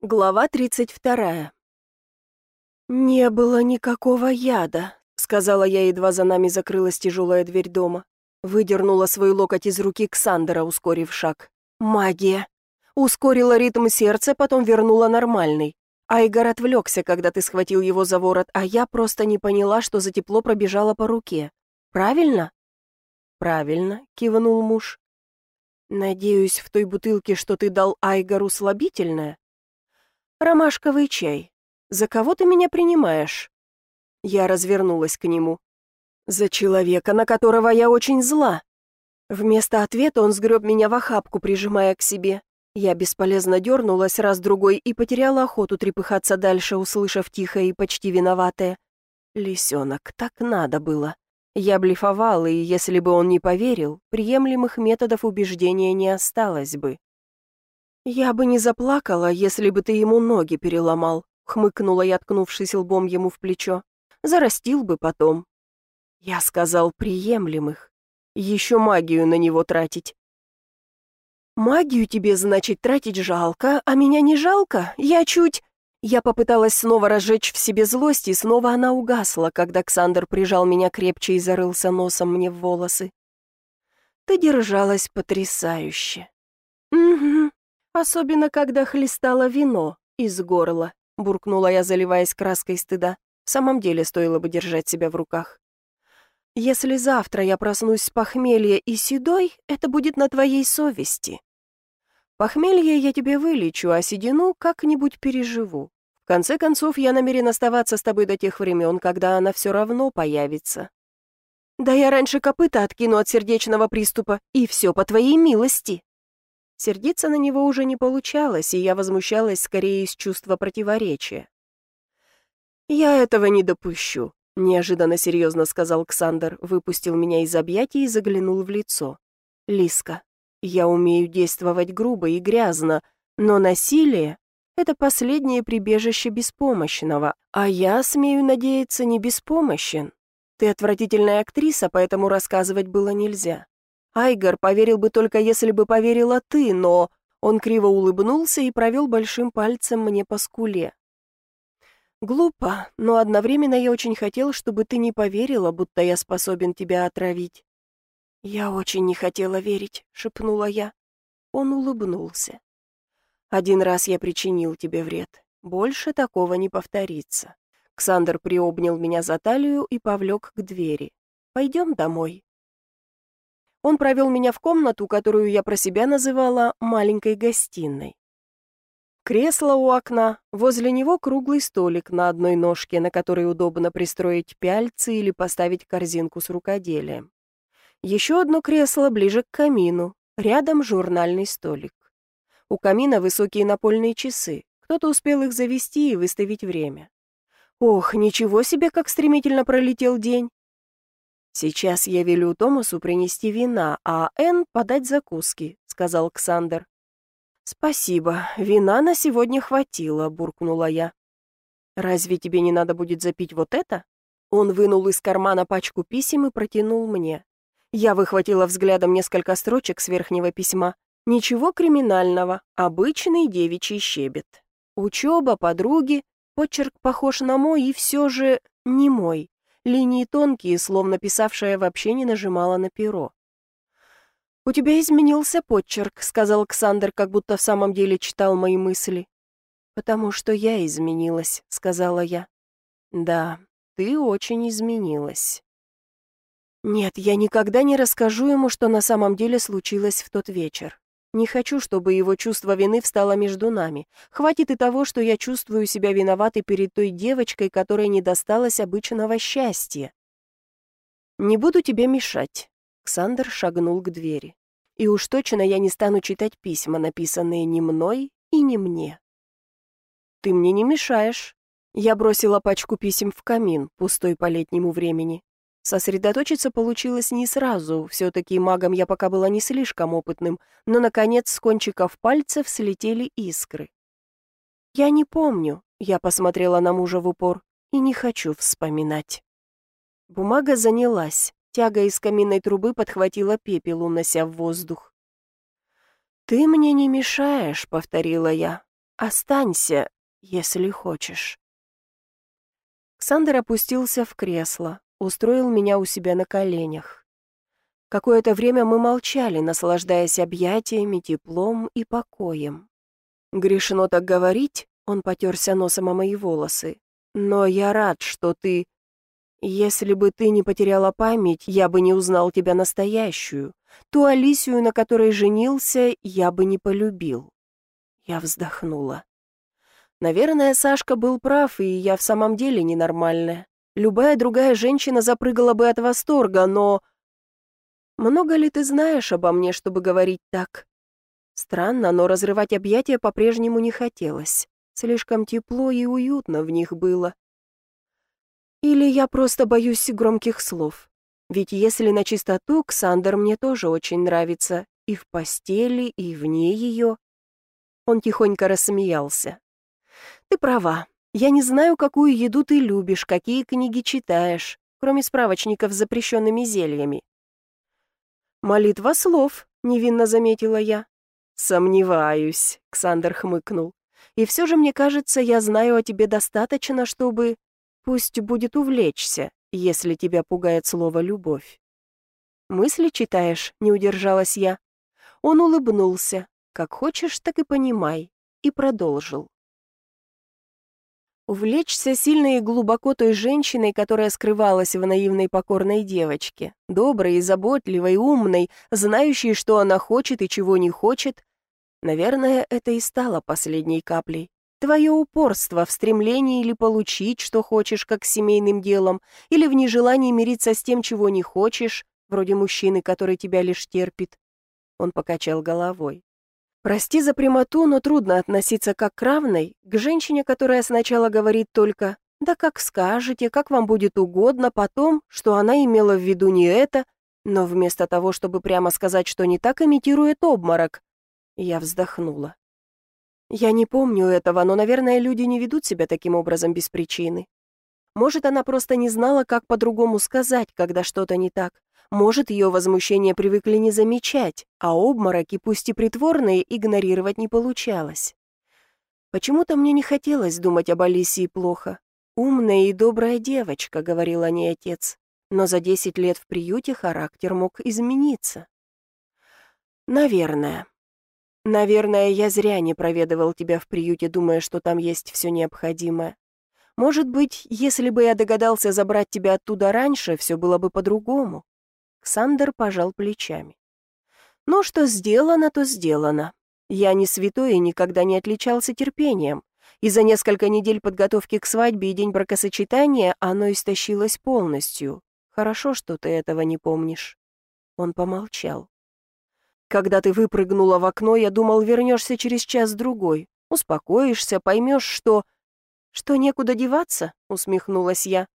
Глава 32. «Не было никакого яда», — сказала я, едва за нами закрылась тяжелая дверь дома. Выдернула свой локоть из руки Ксандера, ускорив шаг. «Магия!» Ускорила ритм сердца, потом вернула нормальный. Айгор отвлекся, когда ты схватил его за ворот, а я просто не поняла, что за тепло пробежало по руке. «Правильно?» «Правильно», — кивнул муж. «Надеюсь, в той бутылке, что ты дал Айгору, слабительное?» «Ромашковый чай. За кого ты меня принимаешь?» Я развернулась к нему. «За человека, на которого я очень зла». Вместо ответа он сгреб меня в охапку, прижимая к себе. Я бесполезно дернулась раз-другой и потеряла охоту трепыхаться дальше, услышав тихое и почти виноватое. «Лисенок, так надо было». Я блефовала, и если бы он не поверил, приемлемых методов убеждения не осталось бы. «Я бы не заплакала, если бы ты ему ноги переломал», — хмыкнула я, ткнувшись лбом ему в плечо. «Зарастил бы потом». Я сказал «приемлемых». Еще магию на него тратить. «Магию тебе, значит, тратить жалко, а меня не жалко? Я чуть...» Я попыталась снова разжечь в себе злость, и снова она угасла, когда Ксандр прижал меня крепче и зарылся носом мне в волосы. «Ты держалась потрясающе». Особенно, когда хлестало вино из горла, буркнула я, заливаясь краской стыда. В самом деле стоило бы держать себя в руках. Если завтра я проснусь с похмелья и седой, это будет на твоей совести. Похмелье я тебе вылечу, а седину как-нибудь переживу. В конце концов, я намерен оставаться с тобой до тех времен, когда она все равно появится. Да я раньше копыта откину от сердечного приступа, и все по твоей милости. Сердиться на него уже не получалось, и я возмущалась скорее из чувства противоречия. «Я этого не допущу», — неожиданно серьезно сказал Ксандр, выпустил меня из объятий и заглянул в лицо. «Лиска, я умею действовать грубо и грязно, но насилие — это последнее прибежище беспомощного, а я, смею надеяться, не беспомощен. Ты отвратительная актриса, поэтому рассказывать было нельзя. Айгор поверил бы только, если бы поверила ты, но...» Он криво улыбнулся и провел большим пальцем мне по скуле. «Глупо, но одновременно я очень хотел, чтобы ты не поверила, будто я способен тебя отравить». «Я очень не хотела верить», — шепнула я. Он улыбнулся. «Один раз я причинил тебе вред. Больше такого не повторится». Ксандр приобнял меня за талию и повлек к двери. «Пойдем домой». Он провел меня в комнату, которую я про себя называла «маленькой гостиной». Кресло у окна, возле него круглый столик на одной ножке, на которой удобно пристроить пяльцы или поставить корзинку с рукоделием. Еще одно кресло ближе к камину, рядом журнальный столик. У камина высокие напольные часы, кто-то успел их завести и выставить время. Ох, ничего себе, как стремительно пролетел день. «Сейчас я велю Томасу принести вина, а Энн подать закуски», — сказал Ксандер. «Спасибо, вина на сегодня хватило», — буркнула я. «Разве тебе не надо будет запить вот это?» Он вынул из кармана пачку писем и протянул мне. Я выхватила взглядом несколько строчек с верхнего письма. Ничего криминального, обычный девичий щебет. Учеба, подруги, почерк похож на мой и все же не мой. Линии тонкие, словно писавшая вообще не нажимала на перо. «У тебя изменился почерк», — сказал Александр, как будто в самом деле читал мои мысли. «Потому что я изменилась», — сказала я. «Да, ты очень изменилась». Нет, я никогда не расскажу ему, что на самом деле случилось в тот вечер. Не хочу, чтобы его чувство вины встало между нами. Хватит и того, что я чувствую себя виноватой перед той девочкой, которой не досталось обычного счастья. «Не буду тебе мешать», — Ксандр шагнул к двери. «И уж точно я не стану читать письма, написанные не мной и не мне». «Ты мне не мешаешь». Я бросила пачку писем в камин, пустой по летнему времени. Сосредоточиться получилось не сразу, все-таки магом я пока была не слишком опытным, но, наконец, с кончиков пальцев слетели искры. «Я не помню», — я посмотрела на мужа в упор, — «и не хочу вспоминать». Бумага занялась, тяга из каминной трубы подхватила пепел, унося в воздух. «Ты мне не мешаешь», — повторила я. Останься, если хочешь». Ксандер опустился в кресло, устроил меня у себя на коленях. Какое-то время мы молчали, наслаждаясь объятиями, теплом и покоем. Грешно так говорить, он потерся носом о мои волосы. Но я рад, что ты... Если бы ты не потеряла память, я бы не узнал тебя настоящую. Ту Алисию, на которой женился, я бы не полюбил. Я вздохнула. Наверное, Сашка был прав, и я в самом деле ненормальная. Любая другая женщина запрыгала бы от восторга, но... Много ли ты знаешь обо мне, чтобы говорить так? Странно, но разрывать объятия по-прежнему не хотелось. Слишком тепло и уютно в них было. Или я просто боюсь громких слов. Ведь если на чистоту, Ксандер мне тоже очень нравится. И в постели, и вне ее. Он тихонько рассмеялся. Ты права. Я не знаю, какую еду ты любишь, какие книги читаешь, кроме справочников с запрещенными зельями. «Молитва слов», — невинно заметила я. «Сомневаюсь», — Ксандер хмыкнул. «И все же, мне кажется, я знаю о тебе достаточно, чтобы... Пусть будет увлечься, если тебя пугает слово «любовь». «Мысли читаешь?» — не удержалась я. Он улыбнулся. «Как хочешь, так и понимай», и продолжил. Увлечься сильно и глубоко той женщиной, которая скрывалась в наивной покорной девочке, доброй и заботливой, умной, знающей, что она хочет и чего не хочет, наверное, это и стало последней каплей. Твое упорство в стремлении или получить, что хочешь, как семейным делом, или в нежелании мириться с тем, чего не хочешь, вроде мужчины, который тебя лишь терпит. Он покачал головой. Прости за прямоту, но трудно относиться как к равной, к женщине, которая сначала говорит только «да как скажете, как вам будет угодно», потом, что она имела в виду не это, но вместо того, чтобы прямо сказать, что не так, имитирует обморок. Я вздохнула. Я не помню этого, но, наверное, люди не ведут себя таким образом без причины. Может, она просто не знала, как по-другому сказать, когда что-то не так. Может, ее возмущение привыкли не замечать, а обмороки, пусть и притворные, игнорировать не получалось. Почему-то мне не хотелось думать об Алисии плохо. «Умная и добрая девочка», — говорил о ней отец. Но за десять лет в приюте характер мог измениться. «Наверное. Наверное, я зря не проведывал тебя в приюте, думая, что там есть все необходимое. Может быть, если бы я догадался забрать тебя оттуда раньше, все было бы по-другому. Ксандер пожал плечами. «Ну, что сделано, то сделано. Я не святой и никогда не отличался терпением. И за несколько недель подготовки к свадьбе и день бракосочетания оно истощилось полностью. Хорошо, что ты этого не помнишь». Он помолчал. «Когда ты выпрыгнула в окно, я думал, вернешься через час-другой. Успокоишься, поймешь, что...» «Что некуда деваться?» — усмехнулась я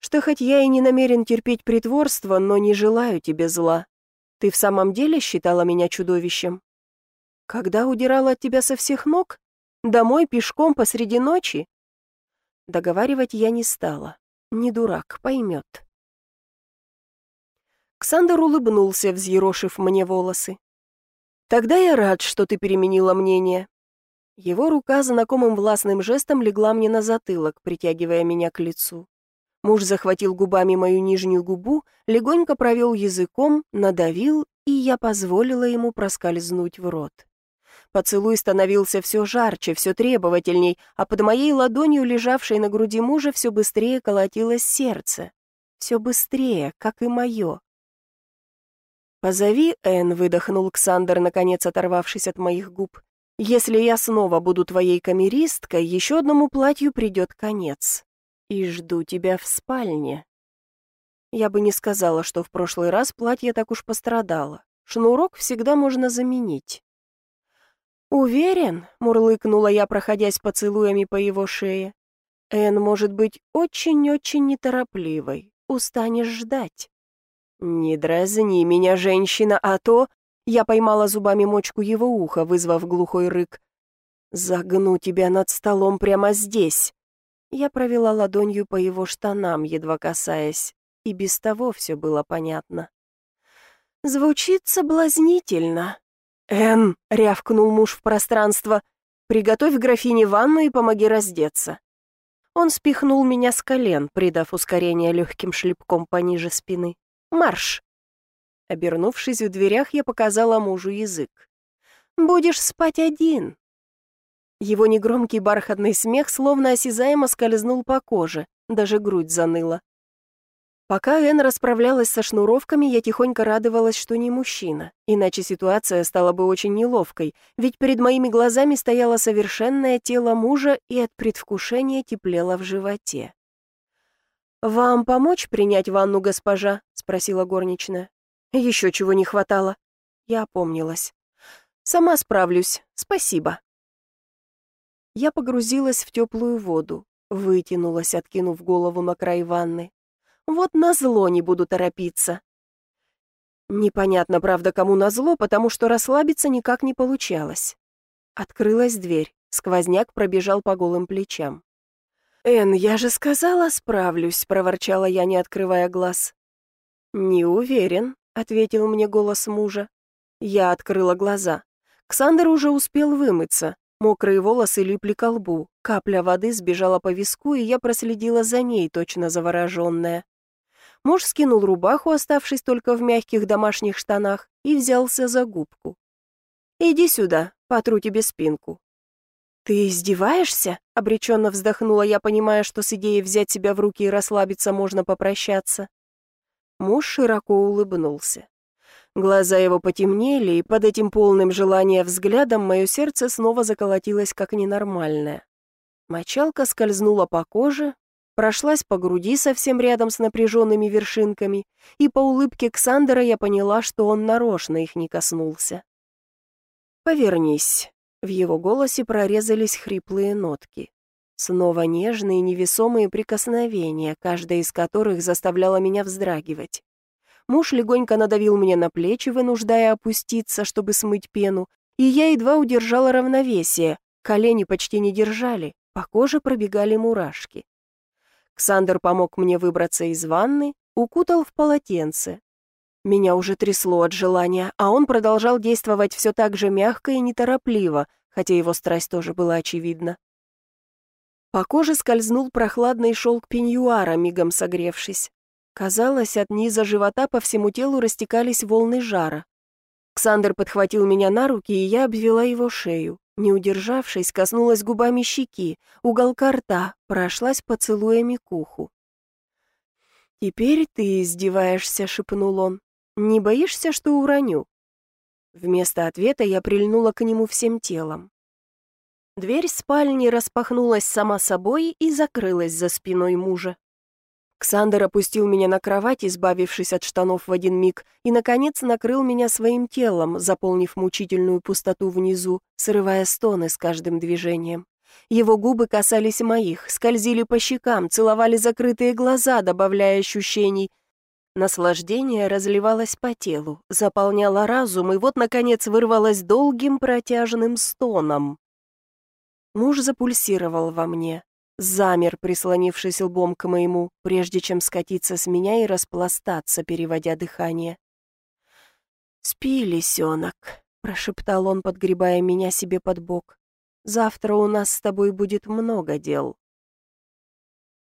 что хоть я и не намерен терпеть притворство, но не желаю тебе зла. Ты в самом деле считала меня чудовищем? Когда удирала от тебя со всех ног? Домой пешком посреди ночи? Договаривать я не стала. Не дурак, поймет. Ксандр улыбнулся, взъерошив мне волосы. «Тогда я рад, что ты переменила мнение». Его рука знакомым властным жестом легла мне на затылок, притягивая меня к лицу. Муж захватил губами мою нижнюю губу, легонько провел языком, надавил, и я позволила ему проскользнуть в рот. Поцелуй становился все жарче, все требовательней, а под моей ладонью, лежавшей на груди мужа, все быстрее колотилось сердце. Все быстрее, как и мое. «Позови Энн», — выдохнул Ксандер, наконец оторвавшись от моих губ. «Если я снова буду твоей камеристкой, еще одному платью придет конец» и жду тебя в спальне». Я бы не сказала, что в прошлый раз платье так уж пострадало. Шнурок всегда можно заменить. «Уверен?» — мурлыкнула я, проходясь поцелуями по его шее. «Эн может быть очень-очень неторопливой. Устанешь ждать». «Не дразни меня, женщина, а то...» Я поймала зубами мочку его уха, вызвав глухой рык. «Загну тебя над столом прямо здесь». Я провела ладонью по его штанам, едва касаясь, и без того все было понятно. «Звучит соблазнительно». «Энн!» — рявкнул муж в пространство. Приготовь графине ванну и помоги раздеться». Он спихнул меня с колен, придав ускорение легким шлепком пониже спины. «Марш!» Обернувшись в дверях, я показала мужу язык. «Будешь спать один». Его негромкий бархатный смех словно осязаемо скользнул по коже, даже грудь заныла. Пока Энн расправлялась со шнуровками, я тихонько радовалась, что не мужчина, иначе ситуация стала бы очень неловкой, ведь перед моими глазами стояло совершенное тело мужа и от предвкушения теплело в животе. «Вам помочь принять ванну, госпожа?» — спросила горничная. «Еще чего не хватало». Я опомнилась. «Сама справлюсь, спасибо». Я погрузилась в теплую воду, вытянулась, откинув голову на край ванны. Вот назло не буду торопиться. Непонятно, правда, кому назло, потому что расслабиться никак не получалось. Открылась дверь, сквозняк пробежал по голым плечам. «Эн, я же сказала, справлюсь», — проворчала я, не открывая глаз. «Не уверен», — ответил мне голос мужа. Я открыла глаза. Ксандр уже успел вымыться. Мокрые волосы липли к лбу, капля воды сбежала по виску, и я проследила за ней, точно завороженная. Муж скинул рубаху, оставшись только в мягких домашних штанах, и взялся за губку. «Иди сюда, потру тебе спинку». «Ты издеваешься?» — обреченно вздохнула я, понимая, что с идеей взять себя в руки и расслабиться можно попрощаться. Муж широко улыбнулся. Глаза его потемнели, и под этим полным желания взглядом мое сердце снова заколотилось как ненормальное. Мочалка скользнула по коже, прошлась по груди совсем рядом с напряженными вершинками, и по улыбке Ксандера я поняла, что он нарочно их не коснулся. «Повернись», — в его голосе прорезались хриплые нотки. Снова нежные невесомые прикосновения, каждая из которых заставляла меня вздрагивать. Муж легонько надавил мне на плечи, вынуждая опуститься, чтобы смыть пену, и я едва удержала равновесие, колени почти не держали, по коже пробегали мурашки. Ксандр помог мне выбраться из ванны, укутал в полотенце. Меня уже трясло от желания, а он продолжал действовать все так же мягко и неторопливо, хотя его страсть тоже была очевидна. По коже скользнул прохладный шелк пеньюара, мигом согревшись. Казалось, от низа живота по всему телу растекались волны жара. Ксандр подхватил меня на руки, и я обвела его шею. Не удержавшись, коснулась губами щеки, уголка рта, прошлась поцелуями к уху. «Теперь ты издеваешься», — шепнул он. «Не боишься, что уроню?» Вместо ответа я прильнула к нему всем телом. Дверь спальни распахнулась сама собой и закрылась за спиной мужа. Ксандер опустил меня на кровать, избавившись от штанов в один миг, и, наконец, накрыл меня своим телом, заполнив мучительную пустоту внизу, срывая стоны с каждым движением. Его губы касались моих, скользили по щекам, целовали закрытые глаза, добавляя ощущений. Наслаждение разливалось по телу, заполняло разум, и вот, наконец, вырвалось долгим протяжным стоном. Муж запульсировал во мне, замер, прислонившись лбом к моему, прежде чем скатиться с меня и распластаться, переводя дыхание. «Спи, лисенок», — прошептал он, подгребая меня себе под бок. «Завтра у нас с тобой будет много дел».